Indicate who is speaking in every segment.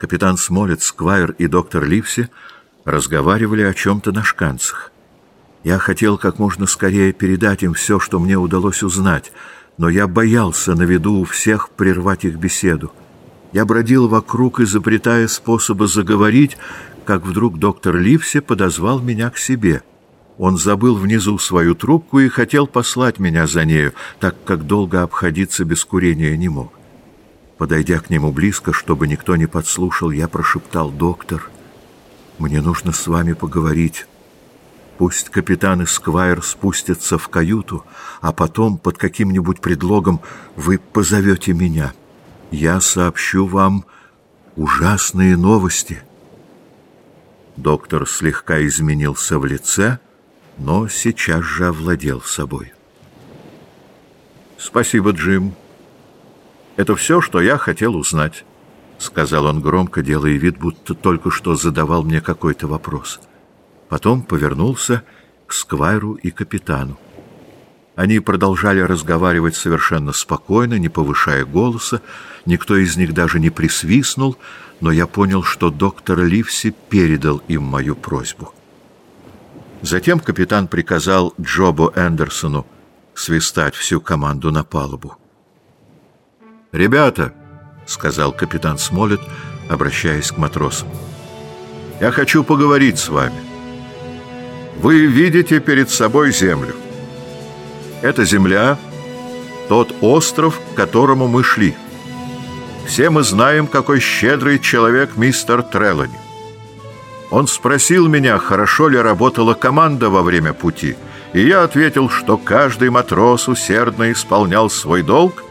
Speaker 1: Капитан Смолет, Сквайр и доктор Ливси разговаривали о чем-то на шканцах. Я хотел как можно скорее передать им все, что мне удалось узнать, но я боялся на виду у всех прервать их беседу. Я бродил вокруг, изобретая способы заговорить, как вдруг доктор Ливси подозвал меня к себе. Он забыл внизу свою трубку и хотел послать меня за нею, так как долго обходиться без курения не мог. Подойдя к нему близко, чтобы никто не подслушал, я прошептал «Доктор, мне нужно с вами поговорить». Пусть капитан и Сквайр спустятся в каюту, а потом под каким-нибудь предлогом вы позовете меня. Я сообщу вам ужасные новости. Доктор слегка изменился в лице, но сейчас же овладел собой. «Спасибо, Джим. Это все, что я хотел узнать», — сказал он громко, делая вид, будто только что задавал мне какой-то вопрос. Потом повернулся к Сквайру и капитану. Они продолжали разговаривать совершенно спокойно, не повышая голоса. Никто из них даже не присвистнул, но я понял, что доктор Ливси передал им мою просьбу. Затем капитан приказал Джобу Эндерсону свистать всю команду на палубу. «Ребята», — сказал капитан Смолет, обращаясь к матросам, — «я хочу поговорить с вами». Вы видите перед собой землю. Эта земля — тот остров, к которому мы шли. Все мы знаем, какой щедрый человек мистер Треллани. Он спросил меня, хорошо ли работала команда во время пути, и я ответил, что каждый матрос усердно исполнял свой долг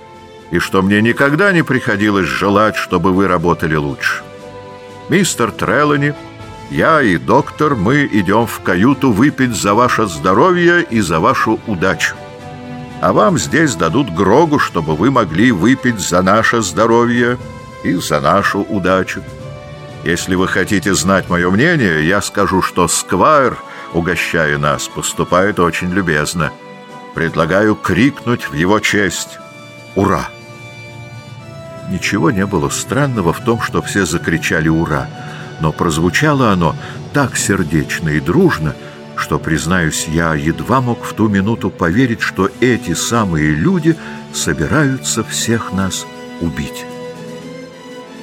Speaker 1: и что мне никогда не приходилось желать, чтобы вы работали лучше. Мистер Треллани — я и доктор, мы идем в каюту выпить за ваше здоровье и за вашу удачу. А вам здесь дадут Грогу, чтобы вы могли выпить за наше здоровье и за нашу удачу. Если вы хотите знать мое мнение, я скажу, что Сквайр, угощая нас, поступает очень любезно. Предлагаю крикнуть в его честь «Ура!». Ничего не было странного в том, что все закричали «Ура!», но прозвучало оно так сердечно и дружно, что, признаюсь, я едва мог в ту минуту поверить, что эти самые люди собираются всех нас убить.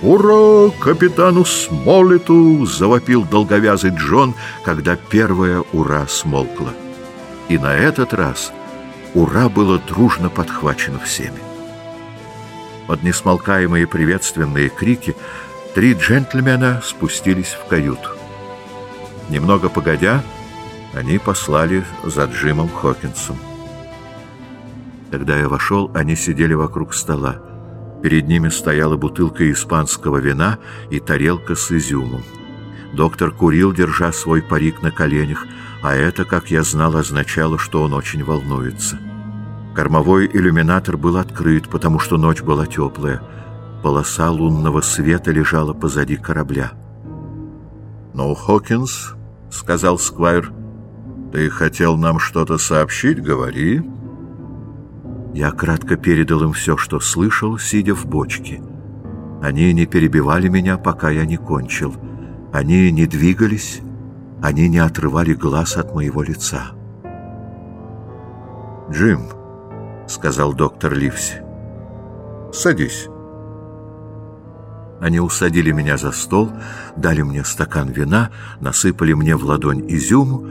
Speaker 1: «Ура капитану Смолету!» — завопил долговязый Джон, когда первое «Ура» смолкло. И на этот раз «Ура» было дружно подхвачено всеми. Под несмолкаемые приветственные крики — Три джентльмена спустились в каюту. Немного погодя, они послали за Джимом Хокинсом. Когда я вошел, они сидели вокруг стола. Перед ними стояла бутылка испанского вина и тарелка с изюмом. Доктор курил, держа свой парик на коленях, а это, как я знал, означало, что он очень волнуется. Кормовой иллюминатор был открыт, потому что ночь была теплая полоса лунного света лежала позади корабля. «Ну, Хокинс», — сказал Сквайр, — «ты хотел нам что-то сообщить? Говори». Я кратко передал им все, что слышал, сидя в бочке. Они не перебивали меня, пока я не кончил. Они не двигались, они не отрывали глаз от моего лица. «Джим», — сказал доктор Ливси, — «садись». Они усадили меня за стол, дали мне стакан вина, насыпали мне в ладонь изюму,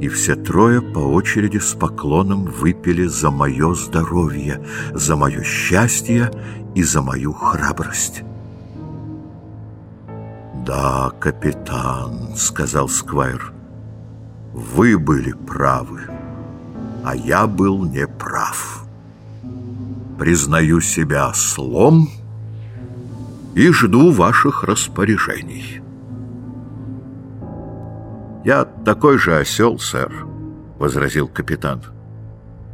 Speaker 1: и все трое по очереди с поклоном выпили за мое здоровье, за мое счастье и за мою храбрость. «Да, капитан», — сказал Сквайр, — «вы были правы, а я был неправ. Признаю себя слом» и жду ваших распоряжений. «Я такой же осел, сэр», — возразил капитан.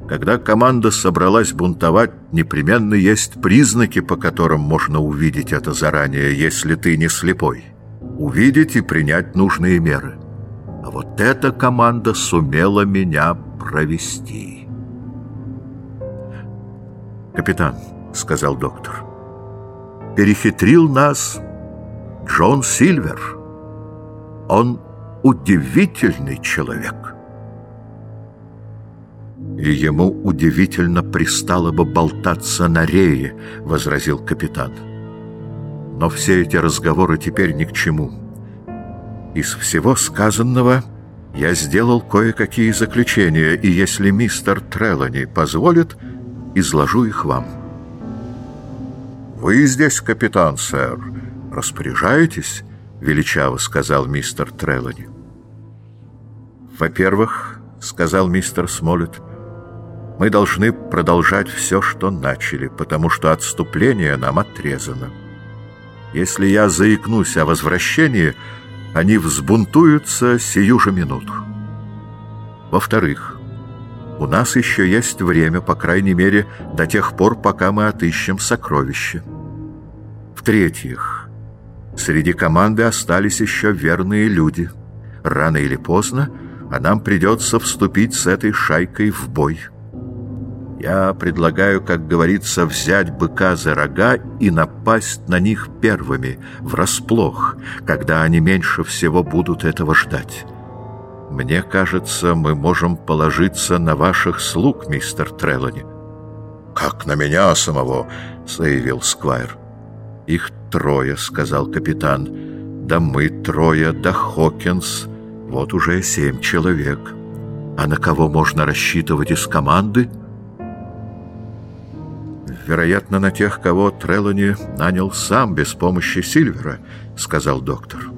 Speaker 1: «Когда команда собралась бунтовать, непременно есть признаки, по которым можно увидеть это заранее, если ты не слепой. Увидеть и принять нужные меры. А вот эта команда сумела меня провести». «Капитан», — сказал доктор, — перехитрил нас Джон Сильвер. Он удивительный человек. И ему удивительно пристало бы болтаться на рее, возразил капитан. Но все эти разговоры теперь ни к чему. Из всего сказанного я сделал кое-какие заключения, и если мистер Трелани позволит, изложу их вам. «Вы здесь, капитан, сэр, распоряжаетесь?» — величаво сказал мистер Трелани. «Во-первых, — сказал мистер Смолет, — мы должны продолжать все, что начали, потому что отступление нам отрезано. Если я заикнусь о возвращении, они взбунтуются сию же минуту. Во-вторых, у нас еще есть время, по крайней мере, до тех пор, пока мы отыщем сокровища. В-третьих, среди команды остались еще верные люди. Рано или поздно а нам придется вступить с этой шайкой в бой. Я предлагаю, как говорится, взять быка за рога и напасть на них первыми, врасплох, когда они меньше всего будут этого ждать. Мне кажется, мы можем положиться на ваших слуг, мистер Трелани. «Как на меня самого?» — заявил Сквайр. «Их трое», — сказал капитан. «Да мы трое, да Хокинс». Вот уже семь человек. А на кого можно рассчитывать из команды? Вероятно, на тех, кого Трелани нанял сам без помощи Сильвера, сказал доктор.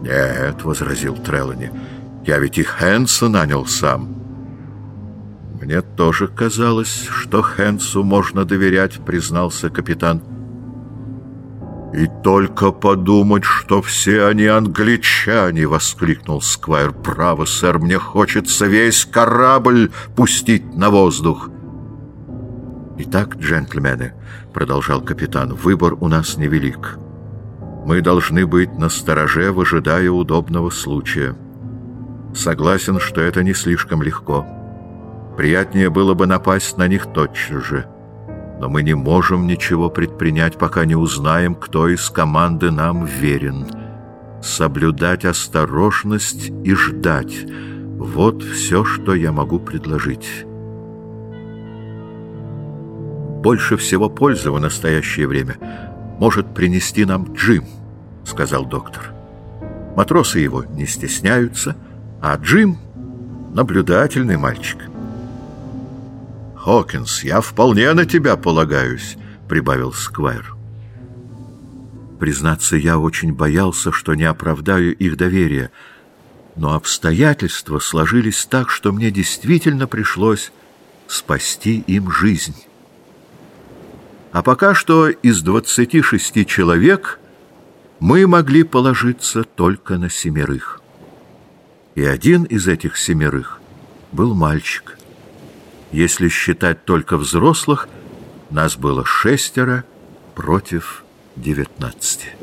Speaker 1: Нет, возразил Трелани, я ведь и Хэнса нанял сам. Мне тоже казалось, что Хэнсу можно доверять, признался капитан. «И только подумать, что все они англичане!» — воскликнул Сквайр. «Право, сэр, мне хочется весь корабль пустить на воздух!» «Итак, джентльмены», — продолжал капитан, — «выбор у нас невелик. Мы должны быть на стороже, выжидая удобного случая. Согласен, что это не слишком легко. Приятнее было бы напасть на них тотчас же» но мы не можем ничего предпринять, пока не узнаем, кто из команды нам верен. Соблюдать осторожность и ждать — вот все, что я могу предложить. Больше всего пользы в настоящее время может принести нам Джим, — сказал доктор. Матросы его не стесняются, а Джим — наблюдательный мальчик. Хокинс, я вполне на тебя полагаюсь», — прибавил Сквайр. Признаться, я очень боялся, что не оправдаю их доверие, но обстоятельства сложились так, что мне действительно пришлось спасти им жизнь. А пока что из двадцати шести человек мы могли положиться только на семерых. И один из этих семерых был мальчик. Если считать только взрослых, нас было шестеро против девятнадцати.